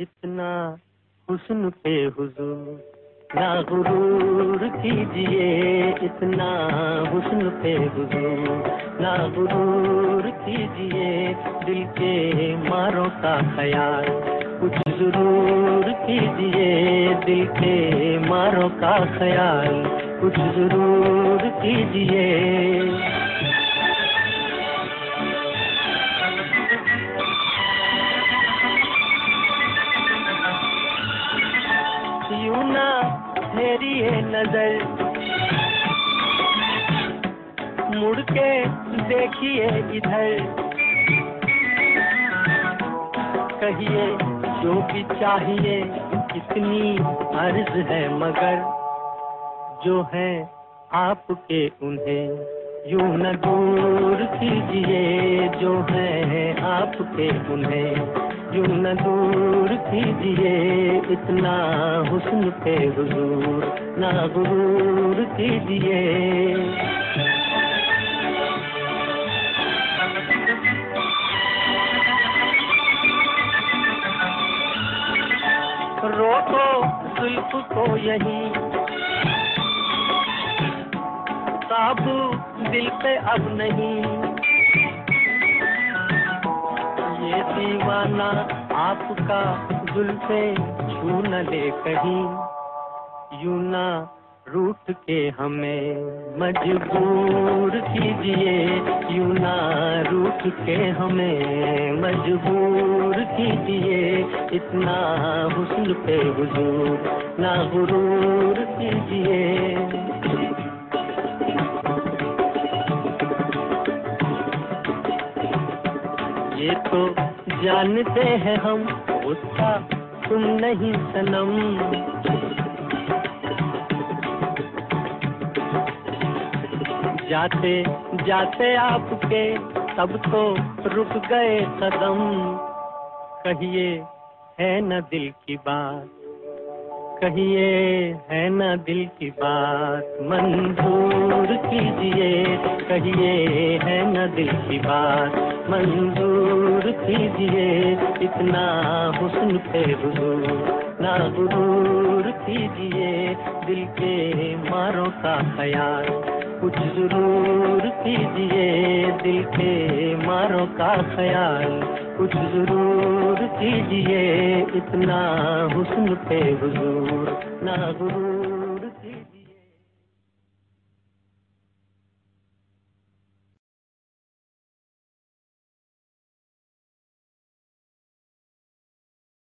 इतना हुस्न पे हुजूर। ना गुरूर कीजिए इतना हुस्न पे हुजूर। ना गुरूर कीजिए दिल के मारों का ख्याल। कुछ ज़रूर कीजिए दिल के मारों का ख्याल। कुछ ज़रूर कीजिए। मेरी है नज़र। मुड़ के देखिए इधर। कहिए, जो भी चाहिए, इतनी अर्ज़ है मगर। जो है आपके उन्हें, यूँ न दूर कीजिए। जो है आपके उन्हें यूँ न दूर कीजिए, इतना हुस्न पे हुजूर। ना गुरूर कीजिए। रोको जुल्फ को यही। काबू दिल पे अब नहीं। ये दीवाना आपका जुल्फे छू न ले कहीं। यूँ ना रूठ के हमें मजबूर कीजिए। यूँ ना रूठ के हमें मजबूर कीजिए। इतना हुस्न पे हुजूर ना गुरूर कीजिए। ये तो जानते हैं हम गुस्सा तुम नहीं सनम। जाते जाते आपके, तब तो रुक गए कदम कहिए, है न दिल की बात। कहिए, है न दिल की बात। मंजूर कीजिए, कहिए, है न दिल की बात। मंजूर कीजिए इतना हुस्न पे हुजूर, ना गुरूर कीजिए दिल के मारों का ख्याल। कुछ ज़रूर कीजिए दिल के मारों का ख्याल। कुछ ज़रूर कीजिए इतना हुस्न पे हुजूर, ना गुरूर